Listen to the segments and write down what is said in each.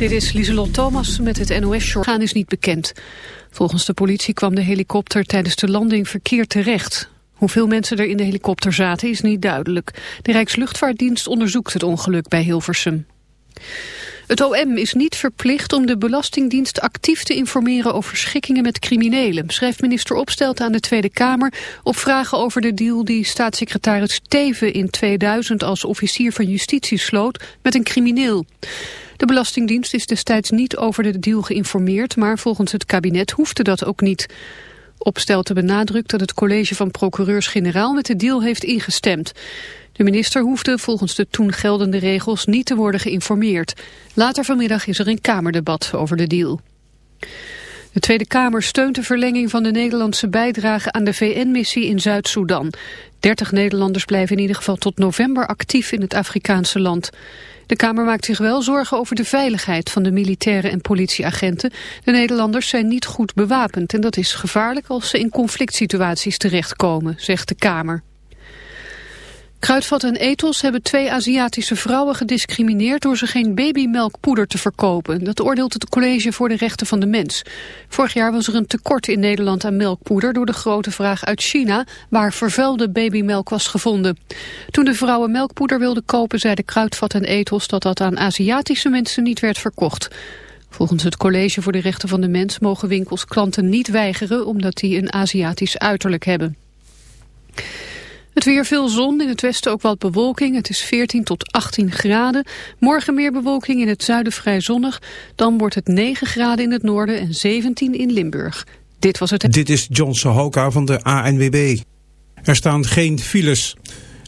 Dit is Lieselot Thomas met het NOS-short. Gaan is niet bekend. Volgens de politie kwam de helikopter tijdens de landing verkeerd terecht. Hoeveel mensen er in de helikopter zaten is niet duidelijk. De Rijksluchtvaartdienst onderzoekt het ongeluk bij Hilversum. Het OM is niet verplicht om de Belastingdienst actief te informeren over schikkingen met criminelen, schrijft minister Opstelten aan de Tweede Kamer op vragen over de deal die staatssecretaris Teven in 2000 als officier van justitie sloot met een crimineel. De Belastingdienst is destijds niet over de deal geïnformeerd, maar volgens het kabinet hoefde dat ook niet. Opstelten benadrukt dat het college van procureurs-generaal met de deal heeft ingestemd. De minister hoefde volgens de toen geldende regels niet te worden geïnformeerd. Later vanmiddag is er een kamerdebat over de deal. De Tweede Kamer steunt de verlenging van de Nederlandse bijdrage aan de VN-missie in Zuid-Soedan. Dertig Nederlanders blijven in ieder geval tot november actief in het Afrikaanse land. De Kamer maakt zich wel zorgen over de veiligheid van de militaire en politieagenten. De Nederlanders zijn niet goed bewapend en dat is gevaarlijk als ze in conflict situaties terechtkomen, zegt de Kamer. Kruidvat en Ethos hebben twee Aziatische vrouwen gediscrimineerd door ze geen babymelkpoeder te verkopen. Dat oordeelt het College voor de Rechten van de Mens. Vorig jaar was er een tekort in Nederland aan melkpoeder door de grote vraag uit China waar vervuilde babymelk was gevonden. Toen de vrouwen melkpoeder wilden kopen zeiden Kruidvat en Ethos dat dat aan Aziatische mensen niet werd verkocht. Volgens het College voor de Rechten van de Mens mogen winkels klanten niet weigeren omdat die een Aziatisch uiterlijk hebben. Weer veel zon, in het westen ook wat bewolking. Het is 14 tot 18 graden. Morgen meer bewolking in het zuiden vrij zonnig. Dan wordt het 9 graden in het noorden en 17 in Limburg. Dit was het... Dit is John Sohoka van de ANWB. Er staan geen files.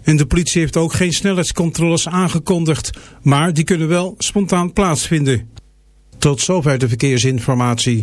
En de politie heeft ook geen snelheidscontroles aangekondigd. Maar die kunnen wel spontaan plaatsvinden. Tot zover de verkeersinformatie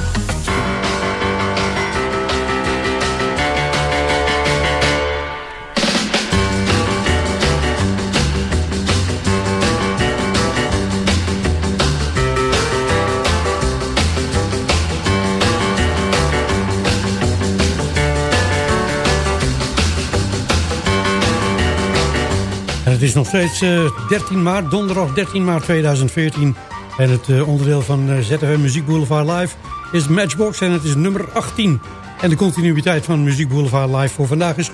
Het is nog steeds 13 eh, maart, donderdag 13 maart 2014. En het uh, onderdeel van uh, ZFM Muziek Boulevard Live is Matchbox en het is nummer 18. En de continuïteit van Muziek Boulevard Live voor vandaag is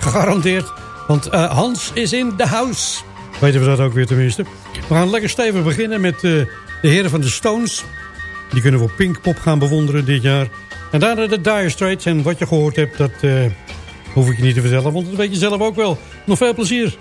gegarandeerd. Want Hans is in de house. Weten we dat ook weer tenminste. We gaan lekker stevig beginnen met de heren van de Stones. Die kunnen we op Pinkpop gaan bewonderen dit jaar. En daarna de Dire Straits. En wat je gehoord hebt, dat hoef ik je niet te vertellen. Want dat weet je zelf ook wel. Nog veel plezier.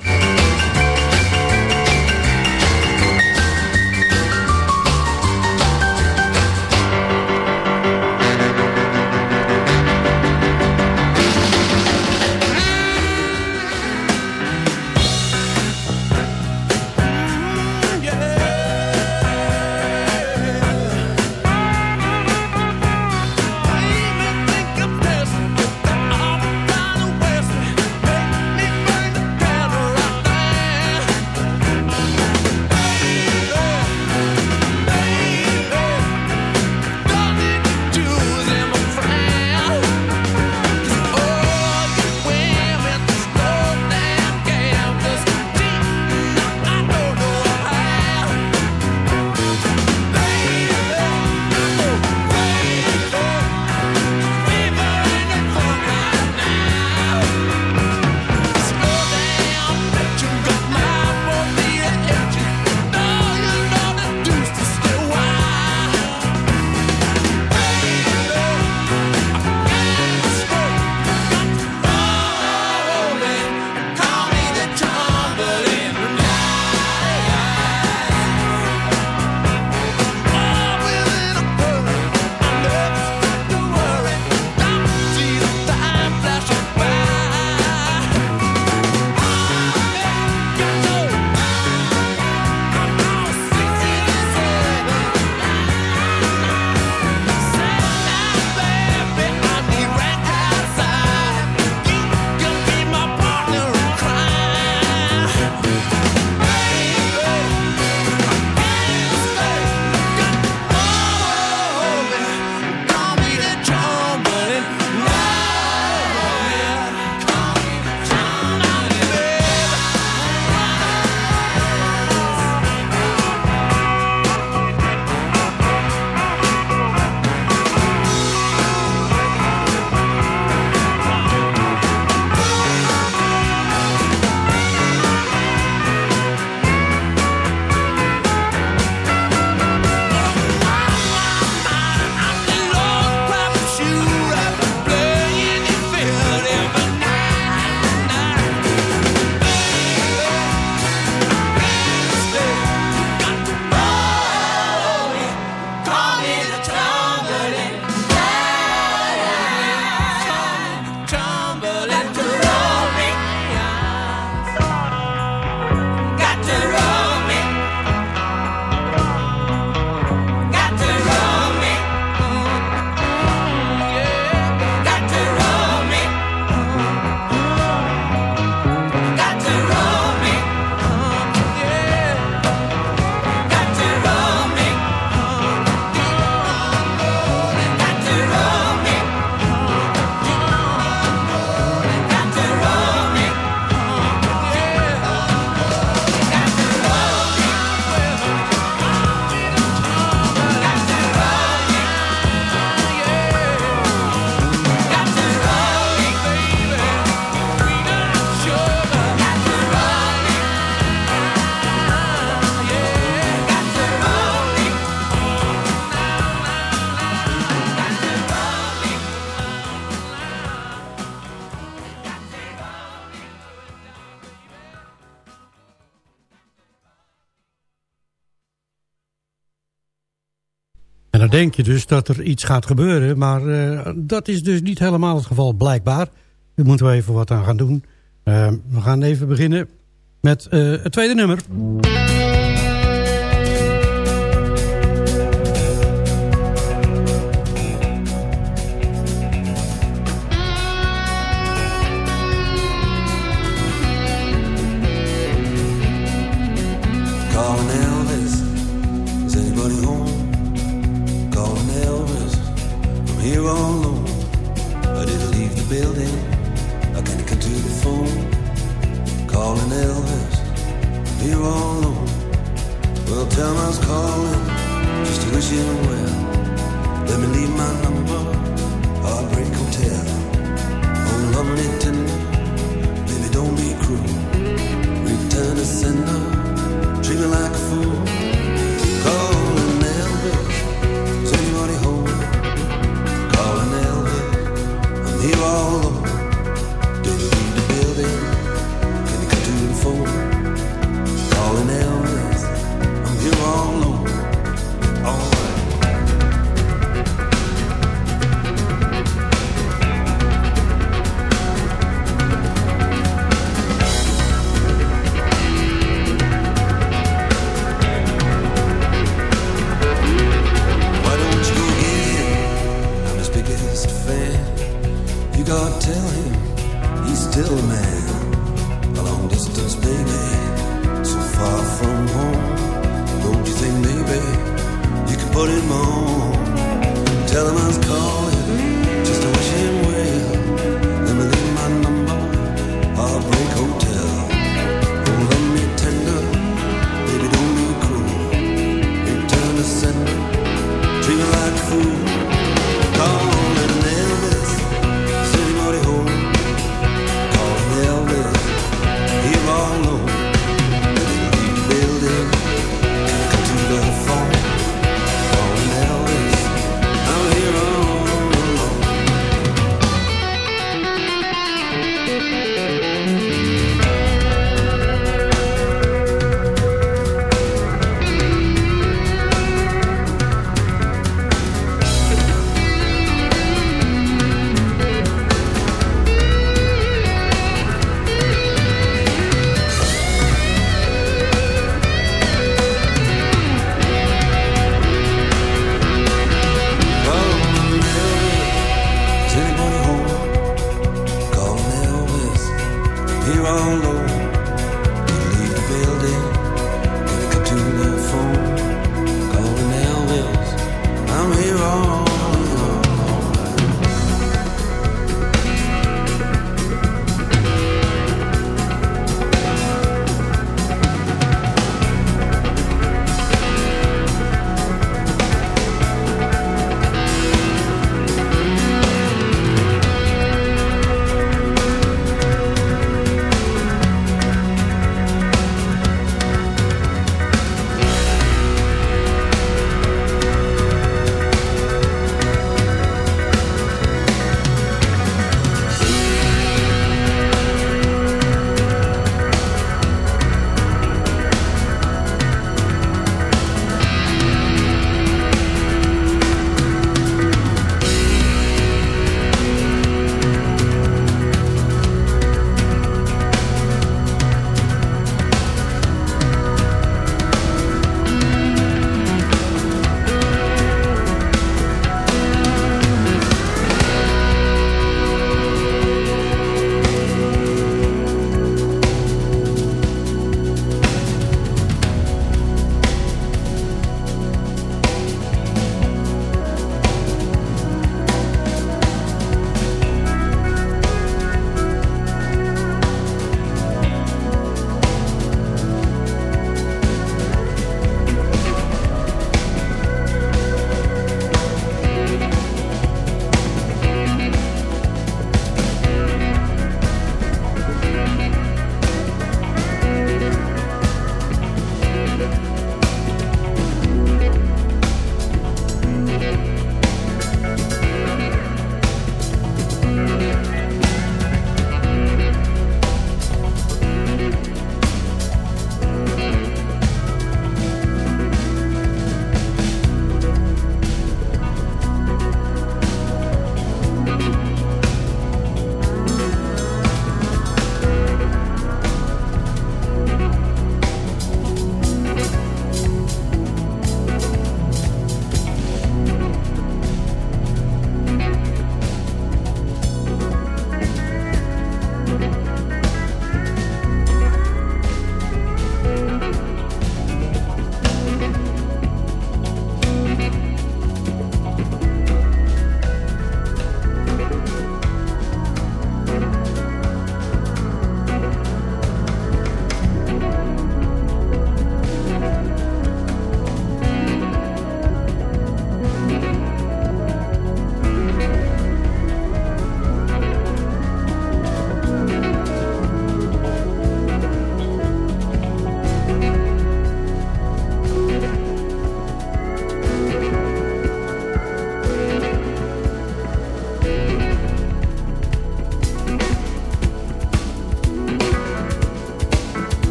Denk je dus dat er iets gaat gebeuren, maar uh, dat is dus niet helemaal het geval blijkbaar. Daar moeten we even wat aan gaan doen. Uh, we gaan even beginnen met uh, het tweede nummer. Let me leave my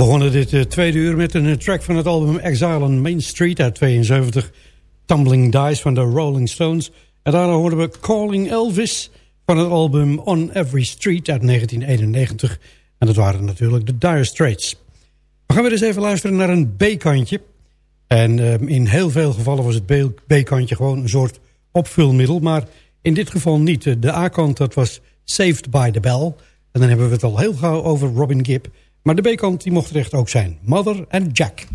begonnen dit uh, tweede uur met een track van het album Exile on Main Street uit 72. Tumbling Dice van de Rolling Stones. En daarna hoorden we Calling Elvis van het album On Every Street uit 1991. En dat waren natuurlijk de Dire Straits. We gaan weer eens even luisteren naar een B-kantje. En uh, in heel veel gevallen was het B-kantje gewoon een soort opvulmiddel. Maar in dit geval niet. De A-kant dat was Saved by the Bell. En dan hebben we het al heel gauw over Robin Gibb. Maar de B-kant mocht er echt ook zijn. Mother and Jack.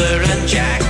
and Jack.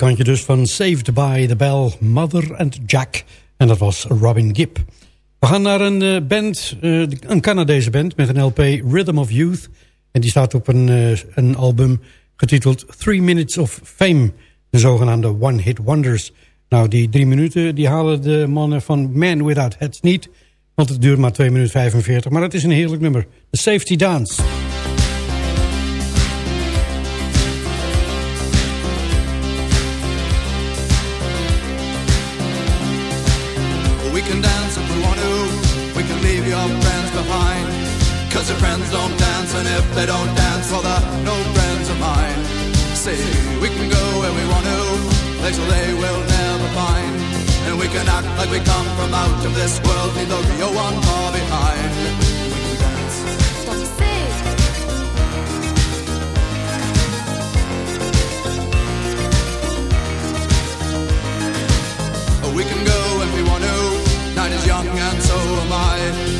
B-kantje dus van Saved by the Bell, Mother and Jack. En dat was Robin Gibb. We gaan naar een uh, band, uh, een Canadese band met een LP Rhythm of Youth. En die staat op een, uh, een album getiteld Three Minutes of Fame. De zogenaamde One Hit Wonders. Nou, die drie minuten die halen de mannen van Man Without Heads niet. Want het duurt maar 2 minuten 45. Maar het is een heerlijk nummer. The Safety Dance. They don't dance, well, they're no friends of mine. See, we can go where we want to, places they will never find. And we can act like we come from out of this world, leave the real one far behind. We can go if we want to. Night is young and so am I.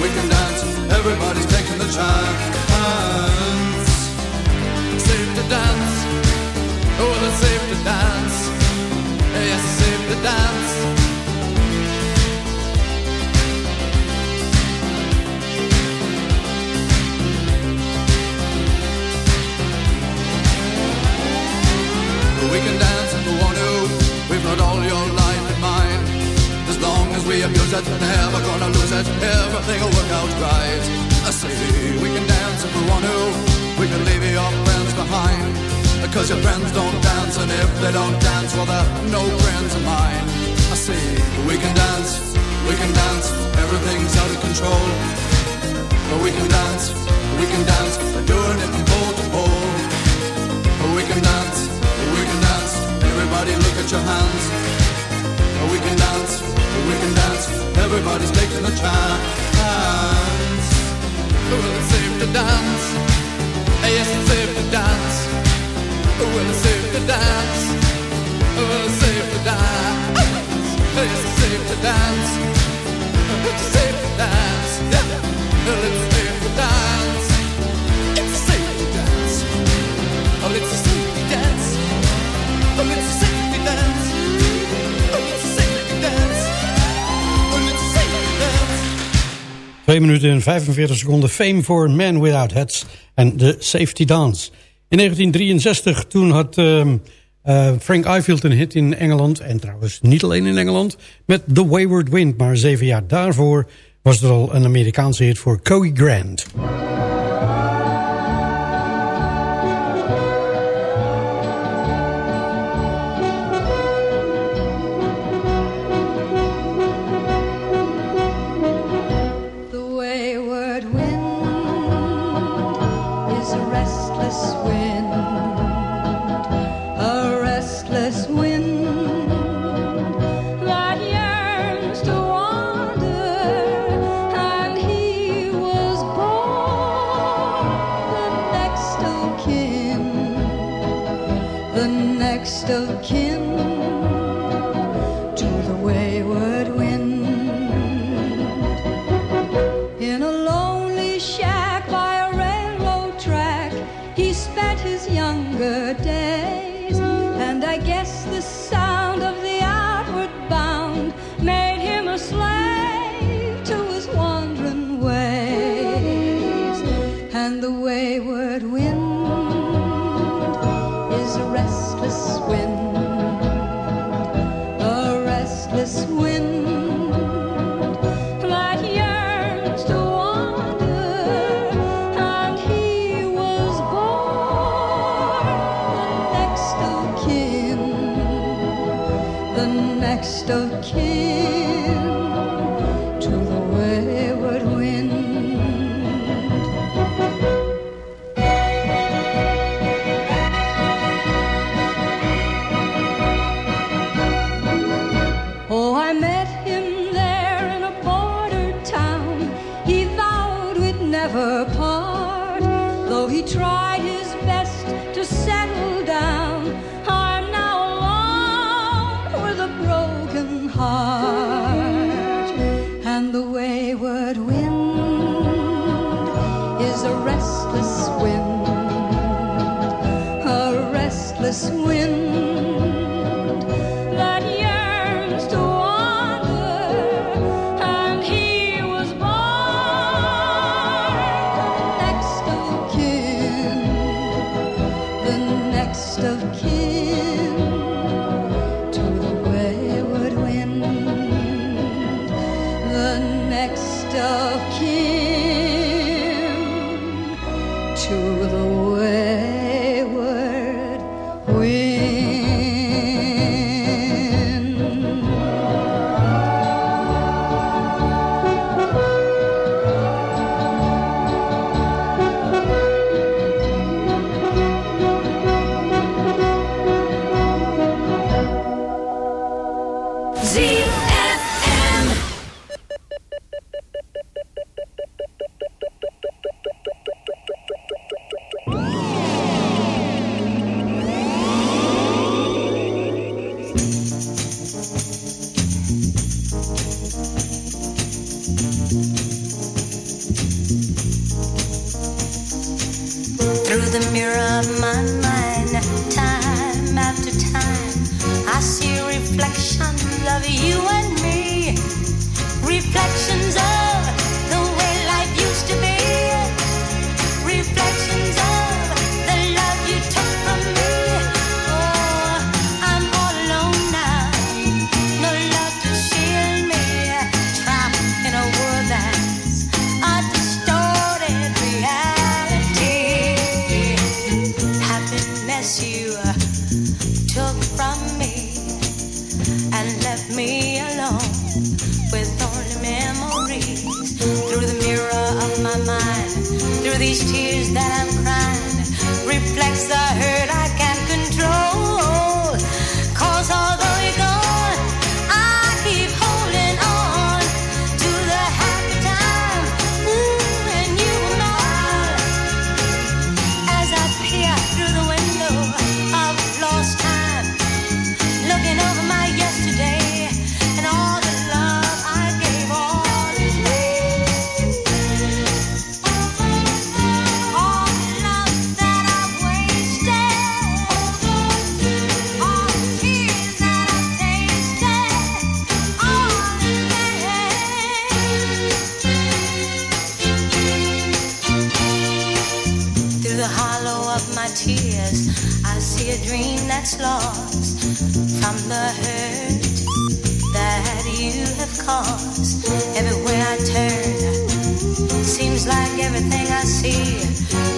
We can dance. Everybody's taking the chance. Safe to dance. Oh, it's safe to dance. Yes, it's safe to dance. We abuse it, never gonna lose it. Everything will work out right. I say we can dance if we want to. We can leave your friends behind. Cause your friends don't dance, and if they don't dance, well, they're no friends of mine. I say we can dance, we can dance. Everything's out of control. But we can dance, we can dance. We're doing it from pole to pole. We can dance, we can dance. Everybody look at your hands. We can dance we can dance. Everybody's taking a chance. Well, it's safe to dance. Yes, it's safe to dance. 2 minuten en 45 seconden fame voor Man Without Hats en de Safety Dance. In 1963 toen had uh, uh, Frank Ifield een hit in Engeland. En trouwens niet alleen in Engeland. Met The Wayward Wind. Maar zeven jaar daarvoor was er al een Amerikaanse hit voor Coey Grant. cause everywhere I turn seems like everything I see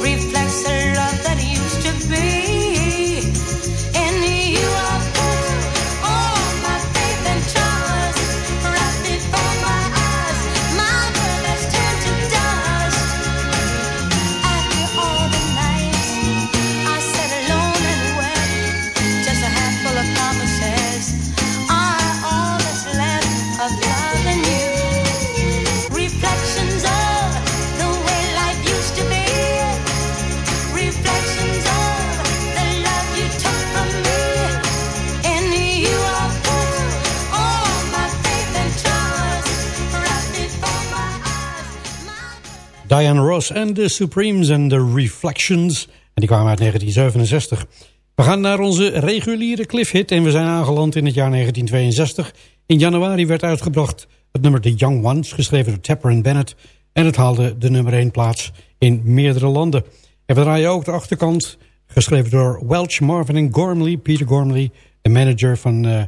en de Supremes en de Reflections. En die kwamen uit 1967. We gaan naar onze reguliere cliffhit en we zijn aangeland in het jaar 1962. In januari werd uitgebracht het nummer The Young Ones, geschreven door Tapper en Bennett. En het haalde de nummer 1 plaats in meerdere landen. En we draaien ook de achterkant, geschreven door Welch, Marvin en Gormley. Peter Gormley, de manager van uh,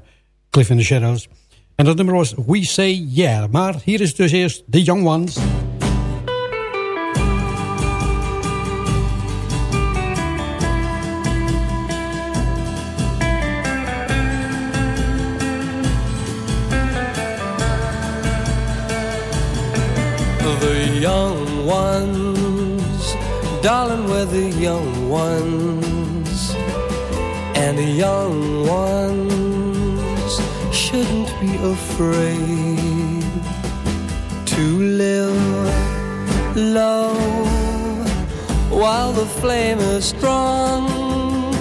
Cliff in the Shadows. En dat nummer was We Say Yeah. Maar hier is dus eerst The Young Ones... young ones, darling, we're the young ones, and the young ones shouldn't be afraid to live low while the flame is strong.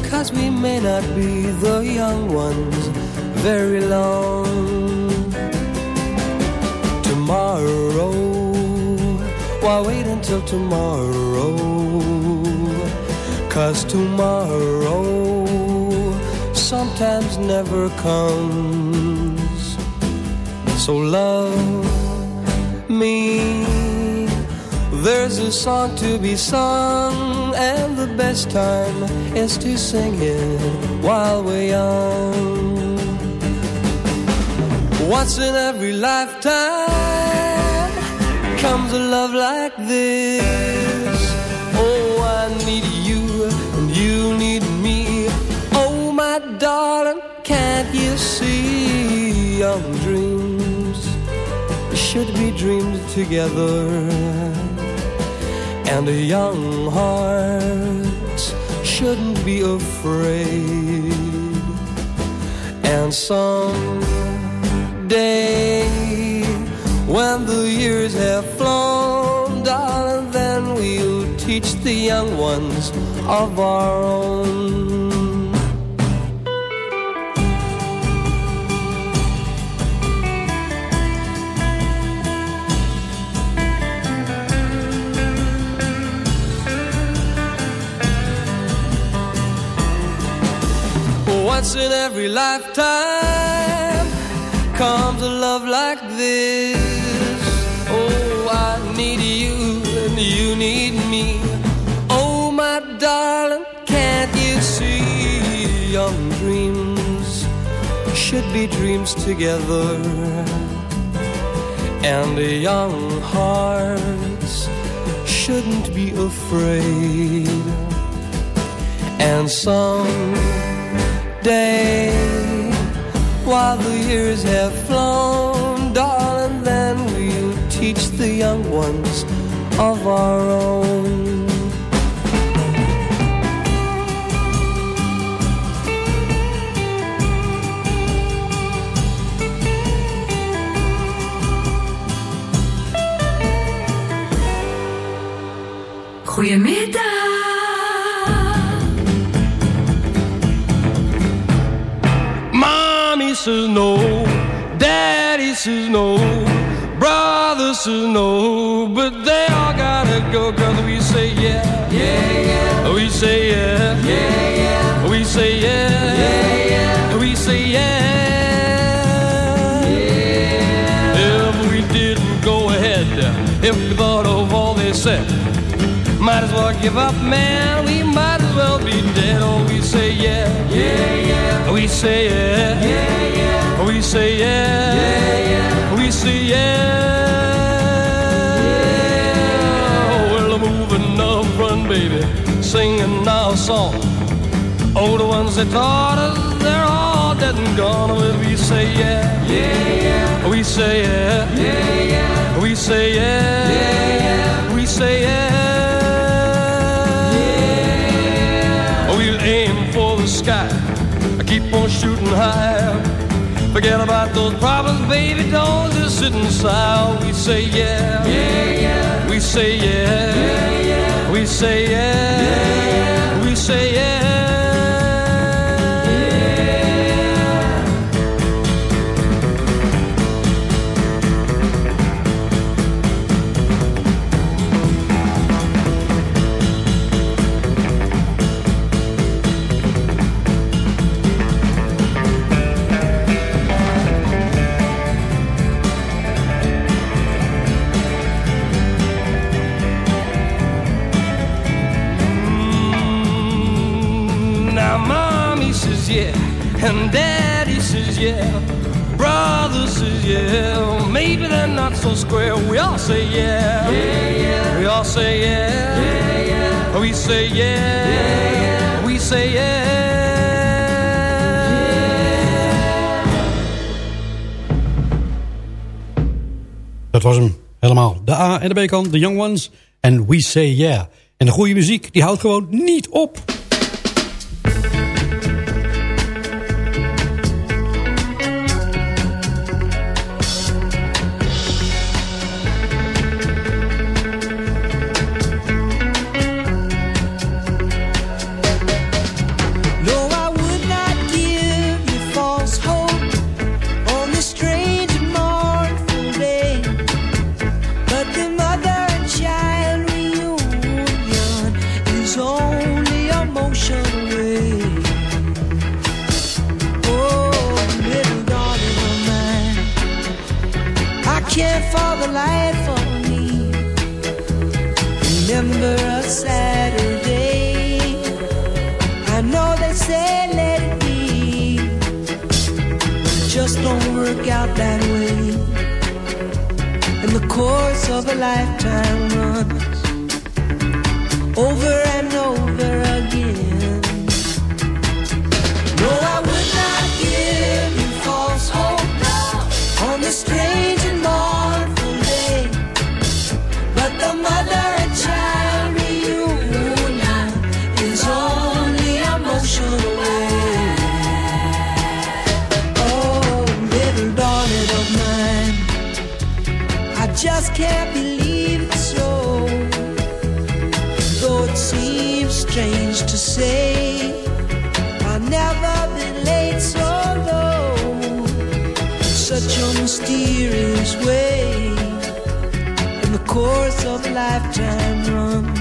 Cause we may not be the young ones very long. Tomorrow why wait until tomorrow? Cause tomorrow sometimes never comes. So love me. There's a song to be sung, and the best time is to sing it while we're young. Once in every lifetime comes a love like this. Oh, I need you and you need me. Oh, my darling, can't you see young dreams should be dreamed together? And a young heart shouldn't be afraid. And someday when the years have flown, darling, then we'll teach the young ones of our own. once in every lifetime comes a love like this. Need you and you need me. Oh, my darling, can't you see? Young dreams should be dreams together. And young hearts shouldn't be afraid. And someday, while the years have flown, the young ones of our own. Goedemiddag. Mommy says no, Daddy says no, says no, but they all gotta go cause we say yeah, yeah, yeah. We say yeah, yeah, yeah. We say yeah, yeah, yeah. We say yeah, yeah. If we didn't go ahead, if we thought of all they said, might as well give up, man. We might as well be dead. Oh, we say yeah, yeah, yeah. We say yeah, yeah, yeah. We say yeah, yeah, yeah. We say yeah. Baby, singing our song. Oh, the ones that taught us, they're all dead and gone. Well, we say yeah, yeah, yeah. We say yeah, yeah, yeah. We say yeah, yeah, yeah. We say yeah. yeah. We'll aim for the sky. I keep on shooting high. Forget about those problems, baby. Don't just sit inside. We say yeah, yeah, yeah. We say yeah, yeah, yeah we say yes. En de B kant, de Young Ones en We Say Yeah. En de goede muziek, die houdt gewoon niet op. out that way. And the course of a lifetime runs over and over again. No, I would not give you false hope on this strange just can't believe it's so. Though it seems strange to say, I've never been laid so low in such a mysterious way In the course of a lifetime runs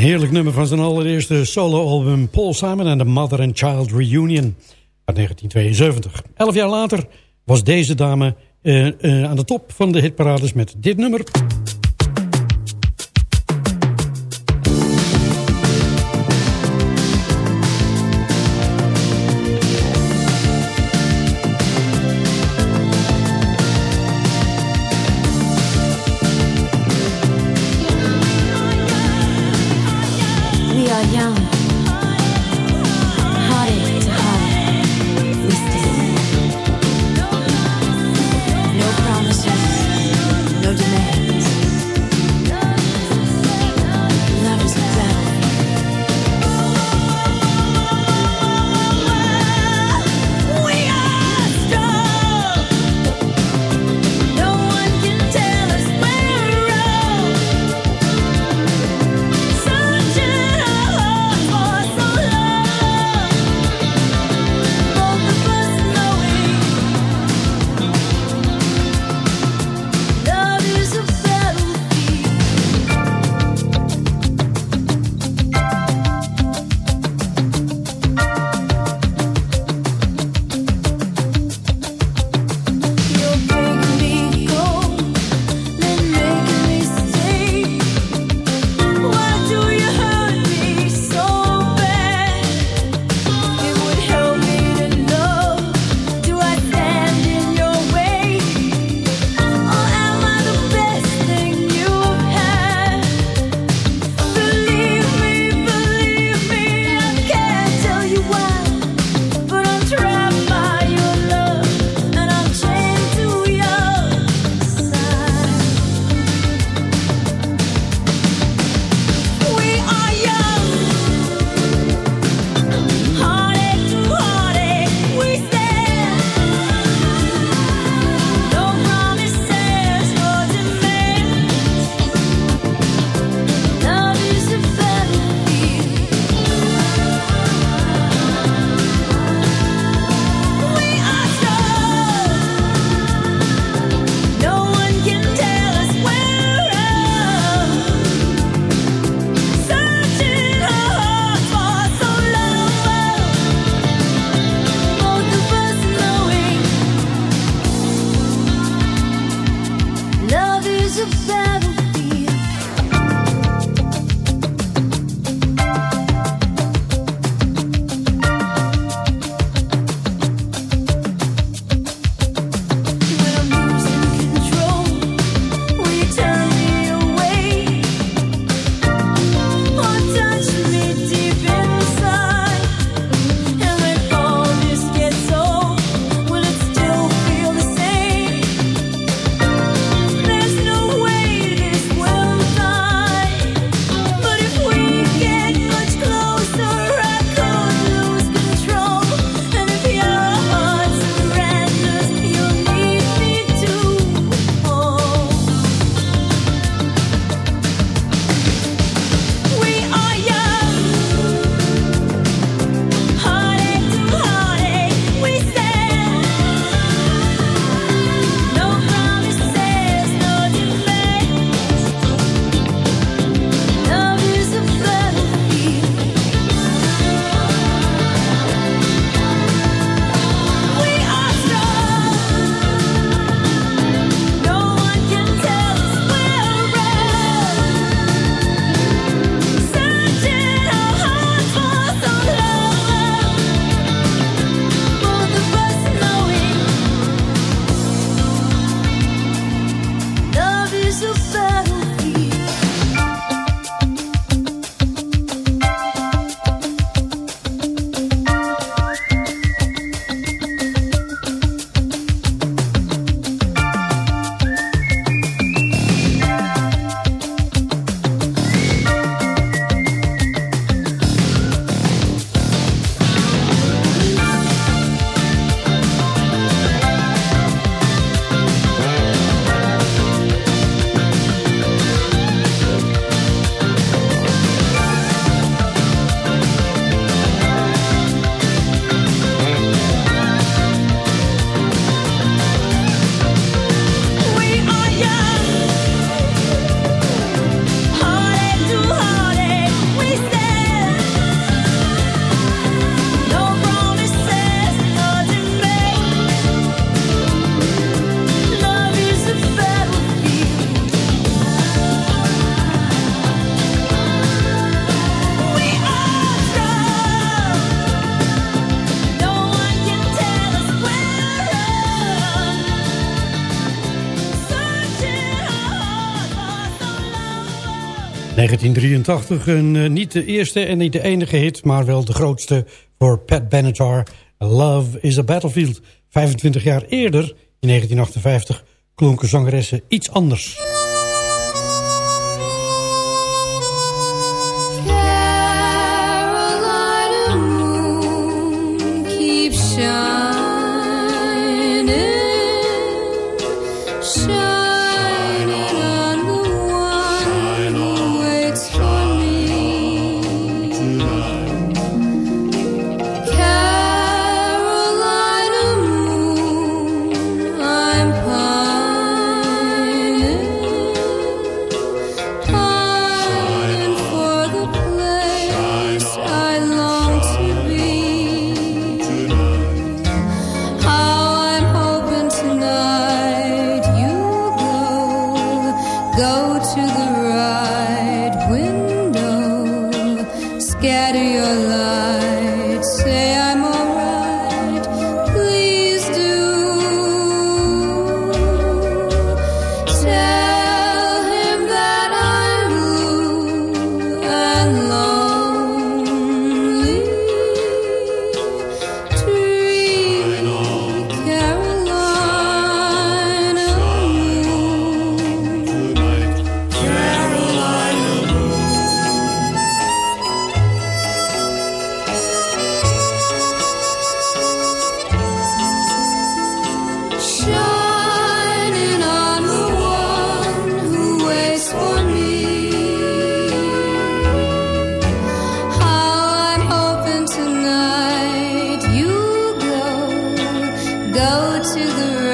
Een heerlijk nummer van zijn allereerste solo-album Paul Simon and the Mother and Child Reunion uit 1972. Elf jaar later was deze dame uh, uh, aan de top van de hitparades met dit nummer. 1983, een, uh, niet de eerste en niet de enige hit... maar wel de grootste voor Pat Benatar. Love is a Battlefield. 25 jaar eerder, in 1958, klonken zangeressen iets anders. go to the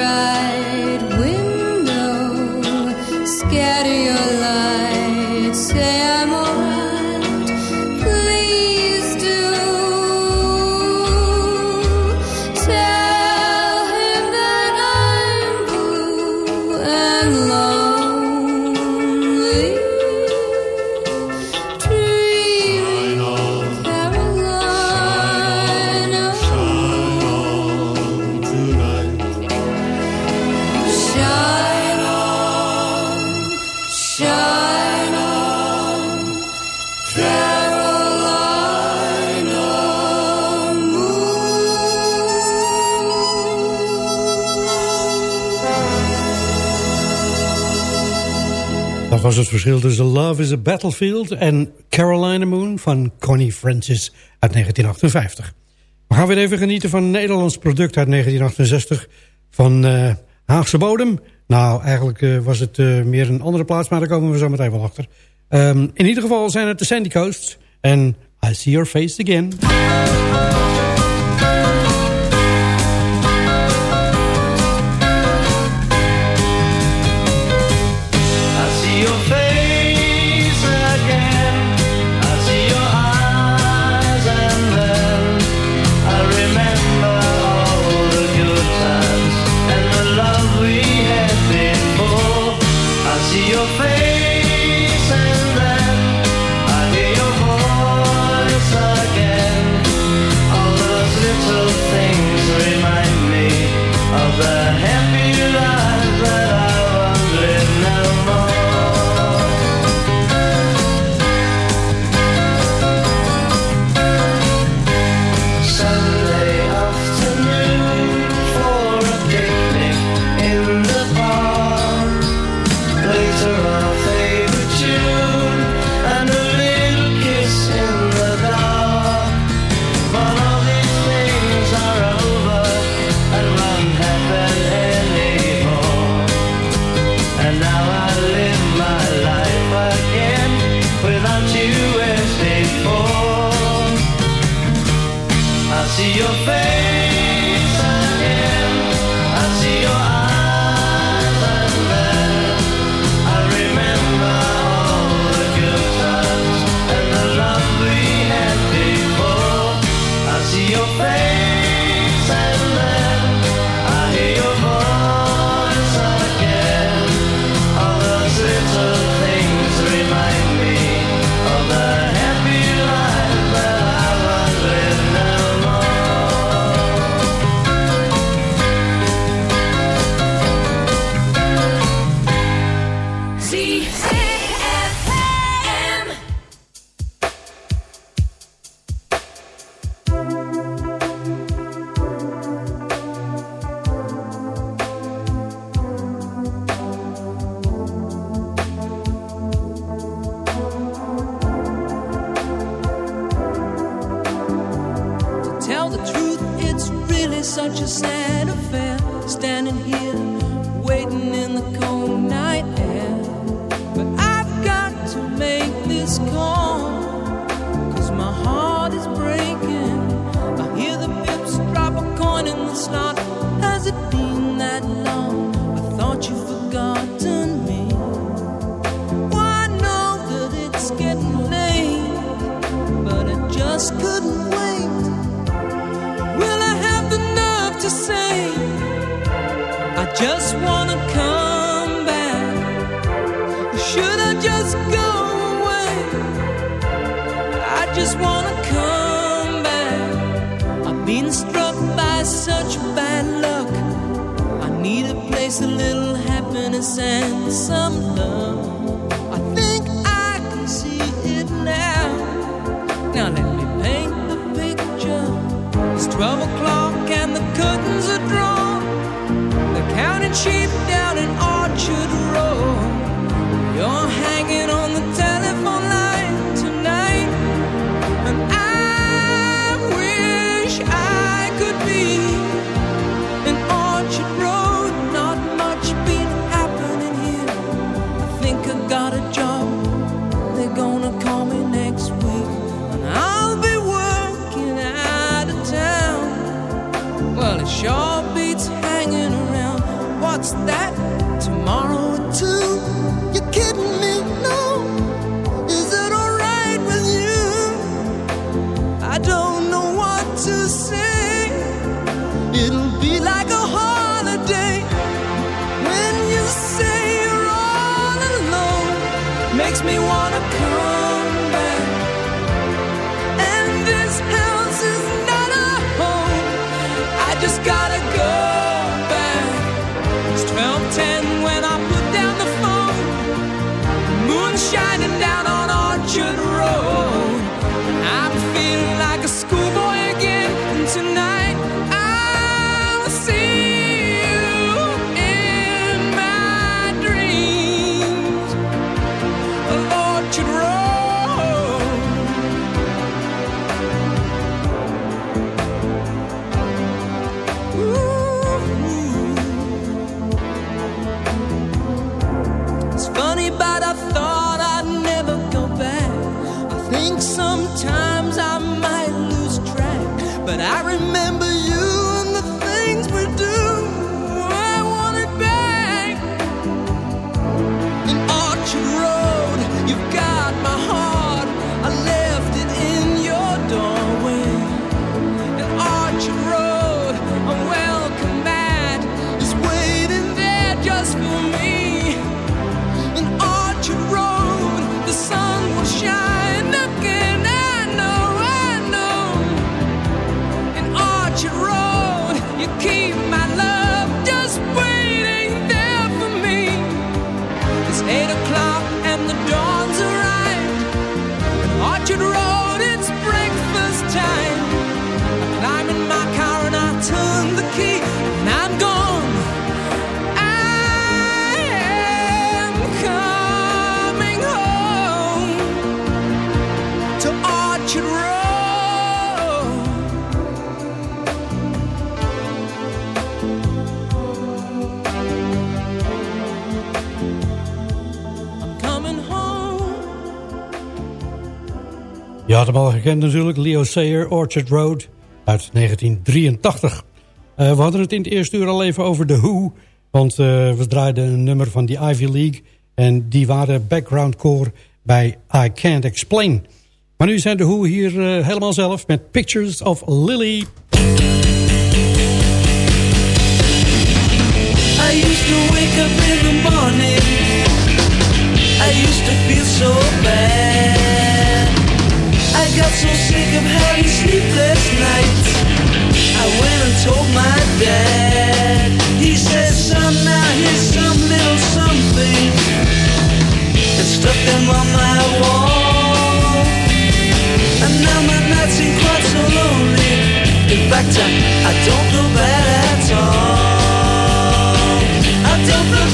verschil tussen Love is a Battlefield en Carolina Moon van Connie Francis uit 1958. We gaan weer even genieten van een Nederlands product uit 1968 van uh, Haagse bodem. Nou, eigenlijk uh, was het uh, meer een andere plaats, maar daar komen we zo meteen wel achter. Um, in ieder geval zijn het de Sandy Coast en I See Your Face Again. takes a little happiness and some love. I think I can see it now. Now let me paint the picture. It's 12 o'clock and the curtains are drawn. The counting sheep down in Orchard Road. You're hanging on. should We al gekend natuurlijk. Leo Sayer, Orchard Road uit 1983. Eh, we hadden het in het eerste uur al even over The Who. Want eh, we draaiden een nummer van die Ivy League. En die waren backgroundcore bij I Can't Explain. Maar nu zijn The Who hier eh, helemaal zelf met Pictures of Lily. I used to wake up in the morning. I used to feel so bad. got so sick of having sleepless nights I went and told my dad. He said, son, now here's some little something And stuck them on my wall And now my nights seem quite so lonely. In fact, I, I don't feel bad at all. I don't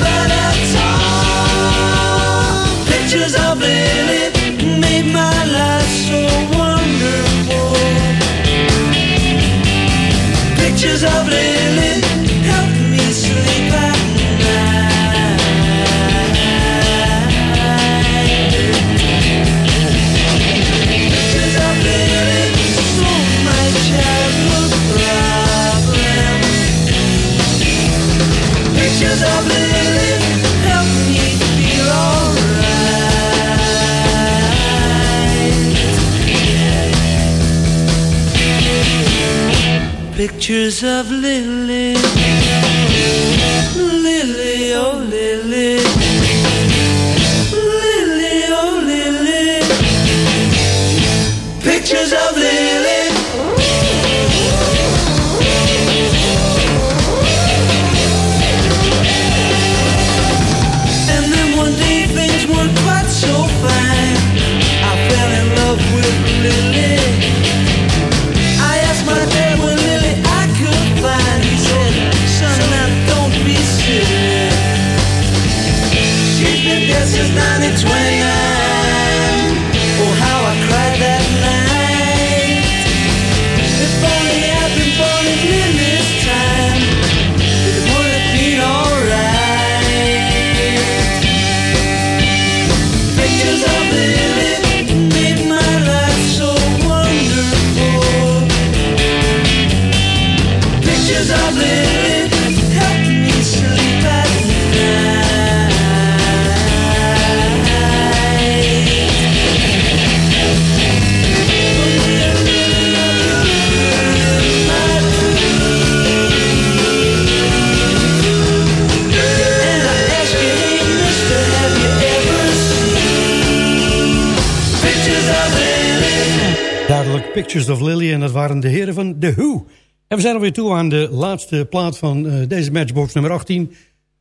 Pictures of Lily, zijn alweer toe aan de laatste plaat van eh, deze matchbox nummer 18.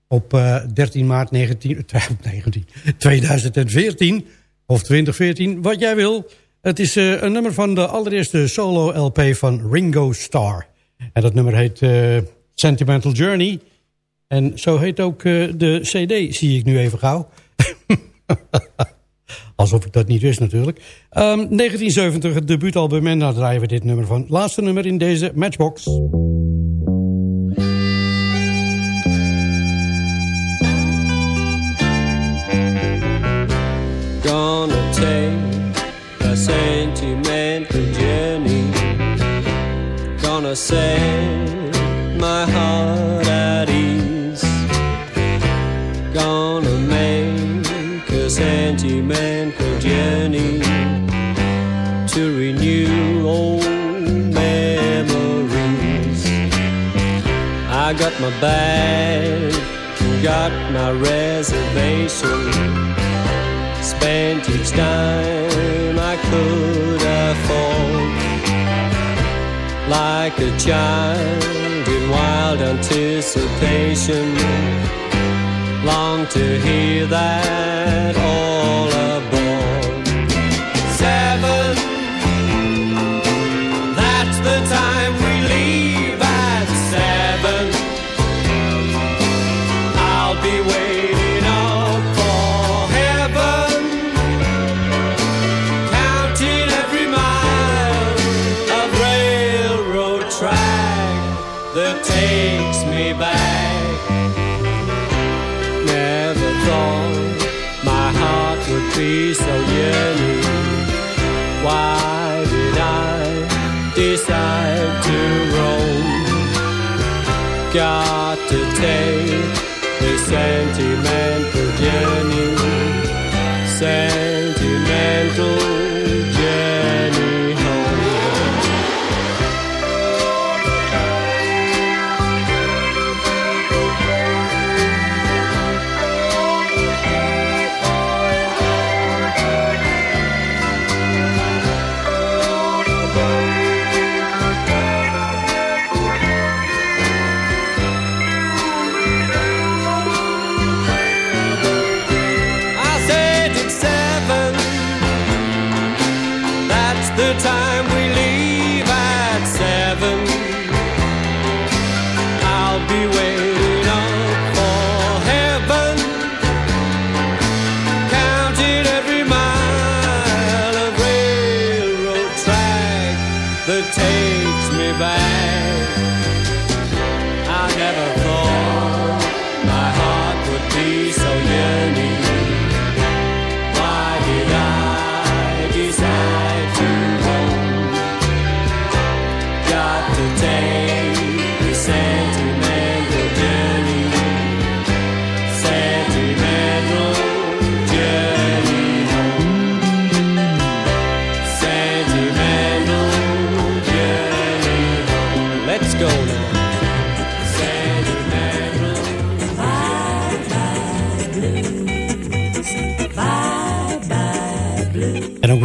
Op eh, 13 maart 19, 19, 2014 of 2014, wat jij wil. Het is eh, een nummer van de allereerste solo LP van Ringo Starr. En dat nummer heet eh, Sentimental Journey. En zo heet ook eh, de cd, zie ik nu even gauw. Alsof ik dat niet wist natuurlijk. Ehm, 1970, het debuutalbum en daar draaien we dit nummer van. Laatste nummer in deze Matchbox. Gonna take a sentimental journey. Gonna set my bag, got my reservation spent each time I could afford. Like a child in wild anticipation, long to hear that all sentimental time.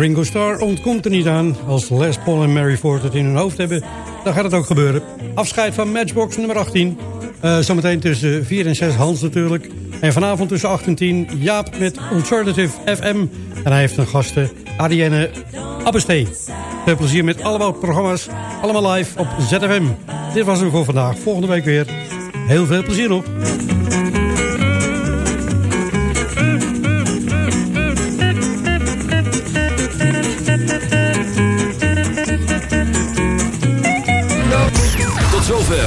Ringo Starr ontkomt er niet aan. Als Les Paul en Mary Ford het in hun hoofd hebben, dan gaat het ook gebeuren. Afscheid van Matchbox nummer 18. Uh, zometeen tussen 4 en 6 Hans natuurlijk. En vanavond tussen 8 en 10 Jaap met Alternative FM. En hij heeft een gasten Ariane Abbestee. Veel plezier met allemaal programma's. Allemaal live op ZFM. Dit was hem voor vandaag. Volgende week weer. Heel veel plezier nog.